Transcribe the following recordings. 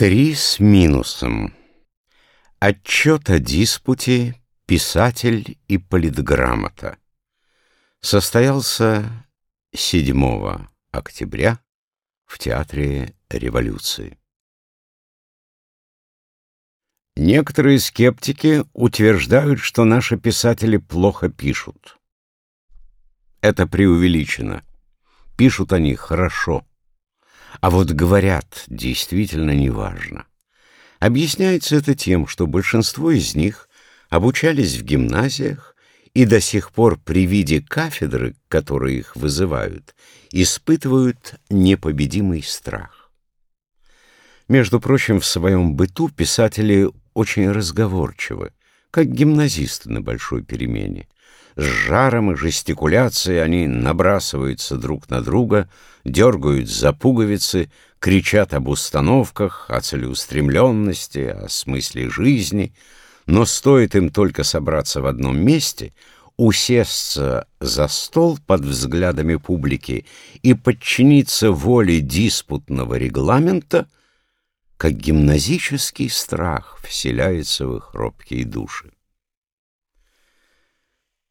Три с минусом. Отчет о диспуте «Писатель и политграмота» состоялся 7 октября в Театре Революции. Некоторые скептики утверждают, что наши писатели плохо пишут. Это преувеличено. Пишут они хорошо. А вот говорят действительно неважно. Объясняется это тем, что большинство из них обучались в гимназиях и до сих пор при виде кафедры, которые их вызывают, испытывают непобедимый страх. Между прочим, в своем быту писатели очень разговорчивы, как гимназисты на большой перемене. С жаром и жестикуляцией они набрасываются друг на друга, дергают за пуговицы, кричат об установках, о целеустремленности, о смысле жизни, но стоит им только собраться в одном месте, усесться за стол под взглядами публики и подчиниться воле диспутного регламента, как гимназический страх вселяется в их робкие души.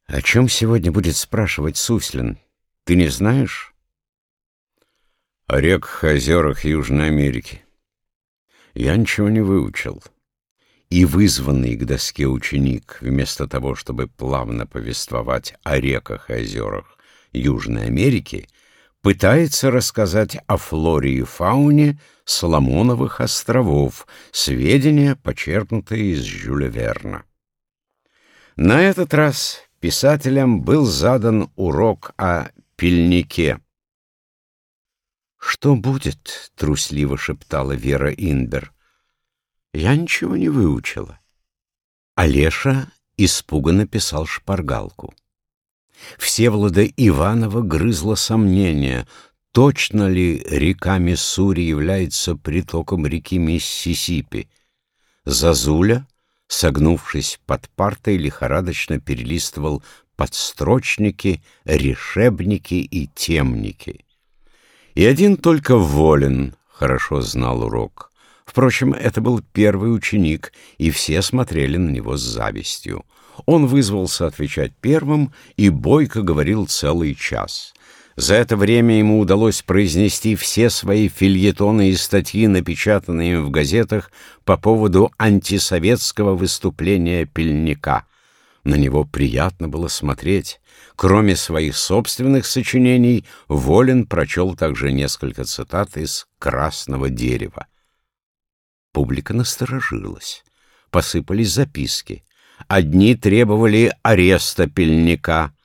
О чем сегодня будет спрашивать Суслин? Ты не знаешь? О реках, озерах Южной Америки. Я ничего не выучил. И вызванный к доске ученик, вместо того, чтобы плавно повествовать о реках и озерах Южной Америки, пытается рассказать о флоре и фауне Соломоновых островов, сведения, почерпнутые из Жюля Верна. На этот раз писателям был задан урок о пельнике. «Что будет?» — трусливо шептала Вера Инбер. «Я ничего не выучила». Олеша испуганно писал шпаргалку. Всеволода Иванова грызло сомнение, точно ли река Миссури является притоком реки Миссисипи. Зазуля — согнувшись под партой, лихорадочно перелистывал подстрочники, решебники и темники. И один только Волин хорошо знал урок. Впрочем, это был первый ученик, и все смотрели на него с завистью. Он вызвался отвечать первым и бойко говорил целый час. За это время ему удалось произнести все свои фильетоны и статьи, напечатанные в газетах по поводу антисоветского выступления Пельника. На него приятно было смотреть. Кроме своих собственных сочинений, Волин прочел также несколько цитат из «Красного дерева». Публика насторожилась. Посыпались записки. Одни требовали ареста Пельника —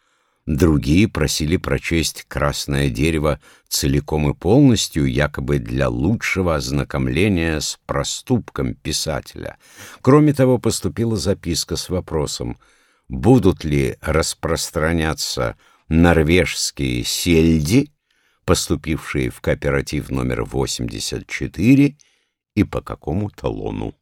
Другие просили прочесть «Красное дерево» целиком и полностью, якобы для лучшего ознакомления с проступком писателя. Кроме того, поступила записка с вопросом, будут ли распространяться норвежские сельди, поступившие в кооператив номер 84, и по какому талону.